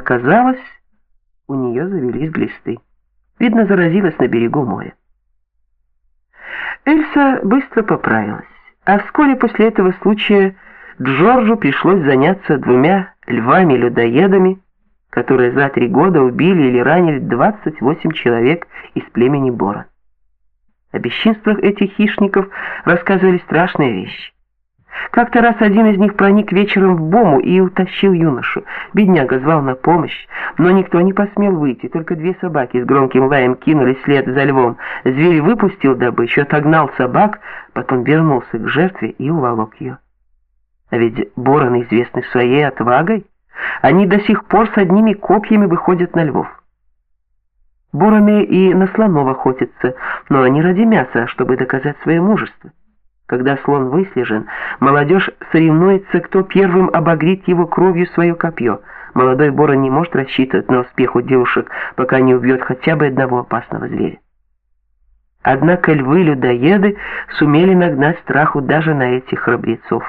Оказалось, у нее завелись глисты. Видно, заразилась на берегу моря. Эльса быстро поправилась, а вскоре после этого случая Джорджу пришлось заняться двумя львами-людоедами, которые за три года убили или ранили 28 человек из племени Бора. О бесчинствах этих хищников рассказывали страшные вещи. Как-то раз один из них проник вечером в бому и утащил юношу. Бедняга звал на помощь, но никто не посмел выйти, только две собаки с громким лаем кинулись след за львом. Зверь выпустил добычу, отогнал собак, потом вернулся к жертве и уволок ее. А ведь бороны известны своей отвагой. Они до сих пор с одними копьями выходят на львов. Бороны и на слонов охотятся, но не ради мяса, чтобы доказать свое мужество. Когда слон выслежен, молодежь соревнуется, кто первым обогрит его кровью свое копье. Молодой ворон не может рассчитывать на успех у девушек, пока не убьет хотя бы одного опасного зверя. Однако львы-людоеды сумели нагнать страху даже на этих храбрецов.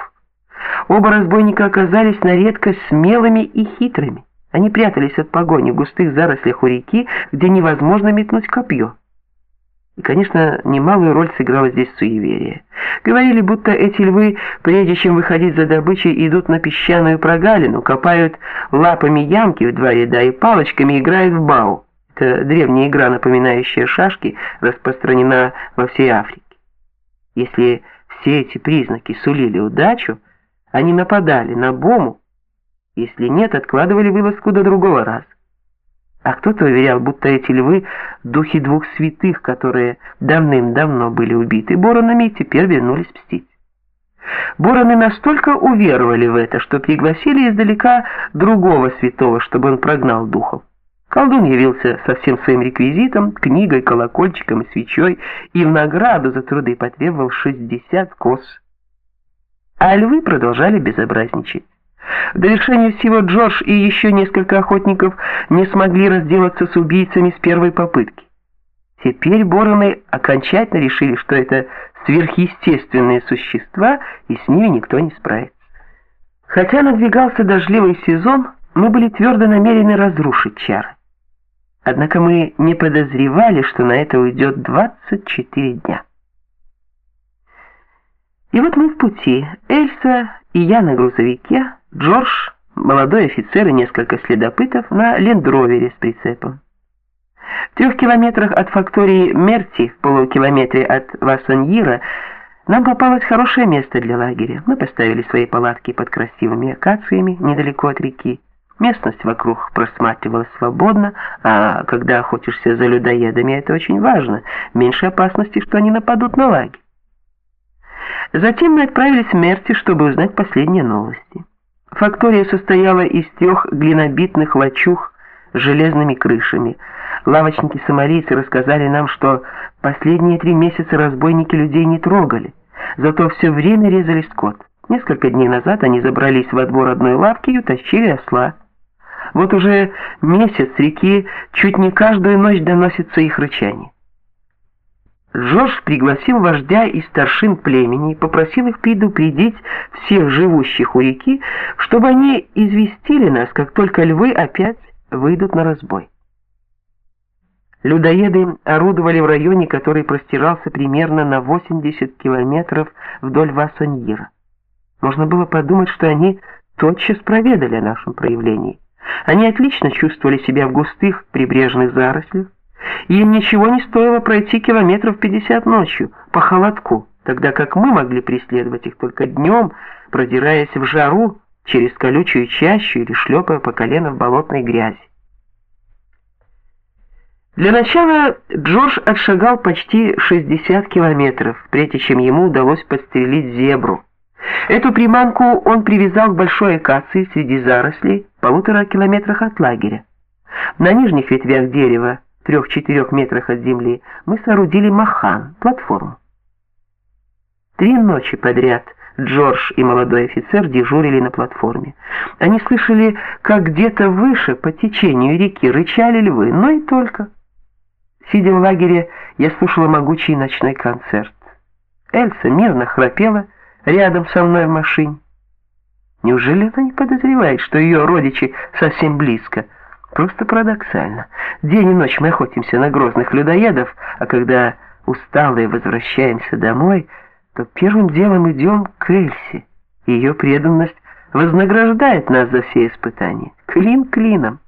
Оба разбойника оказались на редкость смелыми и хитрыми. Они прятались от погони в густых зарослях у реки, где невозможно метнуть копье. И, конечно, немалую роль сыграло здесь суеверие. Говорили, будто эти львы, прежде чем выходить за добычей, идут на песчаную прогалину, копают лапами ямки в два ряда и палочками играют в бау. Это древняя игра, напоминающая шашки, распространена во всей Африке. Если все эти признаки сулили удачу, они нападали на бому, если нет, откладывали вылазку до другого раза. А кто-то уверял, будто эти львы — духи двух святых, которые давным-давно были убиты боронами и теперь вернулись мстить. Бороны настолько уверовали в это, что пригласили издалека другого святого, чтобы он прогнал духов. Колдун явился со всем своим реквизитом, книгой, колокольчиком и свечой, и в награду за труды потребовал 60 коз. А львы продолжали безобразничать. В довершение всего Джордж и еще несколько охотников не смогли разделаться с убийцами с первой попытки. Теперь Бороны окончательно решили, что это сверхъестественные существа, и с ними никто не справится. Хотя надвигался дождливый сезон, мы были твердо намерены разрушить чары. Однако мы не подозревали, что на это уйдет 24 дня. И вот мы в пути. Эльса и я на грузовике, Джордж, молодой офицер и несколько следопытов на лендровере с прицепом. В трех километрах от фактории Мерти, в полукилометре от Вассоньира, нам попалось хорошее место для лагеря. Мы поставили свои палатки под красивыми акациями недалеко от реки. Местность вокруг просматривалась свободно, а когда охотишься за людоедами, это очень важно. Меньше опасности, что они нападут на лагерь. Затем мы отправились в Мерти, чтобы узнать последние новости. Фактория состояла из трех глинобитных лачуг с железными крышами. Лавочники-сомалийцы рассказали нам, что последние три месяца разбойники людей не трогали, зато все время резали скот. Несколько дней назад они забрались во двор одной лавки и утащили осла. Вот уже месяц реки чуть не каждую ночь доносится их рычание. Джордж пригласил вождя и старшин племени и попросил их предупредить всех живущих у реки, чтобы они известили нас, как только львы опять выйдут на разбой. Людоеды орудовали в районе, который простирался примерно на 80 километров вдоль Вассоньира. Можно было подумать, что они тотчас проведали о нашем проявлении. Они отлично чувствовали себя в густых прибрежных зарослях, им ничего не стоило пройти километров 50 ночью по холодку, тогда как мы могли преследовать их только днем, продираясь в жару через колючую чащу или шлепая по колено в болотной грязи. Для начала Джордж отшагал почти 60 километров, прежде чем ему удалось подстрелить зебру. Эту приманку он привязал к большой акации среди зарослей в полутора километрах от лагеря. На нижних ветвях дерева трех-четырех метрах от земли, мы соорудили махан, платформу. Три ночи подряд Джордж и молодой офицер дежурили на платформе. Они слышали, как где-то выше, по течению реки, рычали львы, но и только. Сидя в лагере, я слушала могучий ночной концерт. Эльса мирно храпела рядом со мной в машине. Неужели она не подозревает, что ее родичи совсем близко — Просто парадоксально. День и ночь мы охотимся на грозных людоедов, а когда усталые возвращаемся домой, то первым делом идем к Эльсе. Ее преданность вознаграждает нас за все испытания. Клин клином.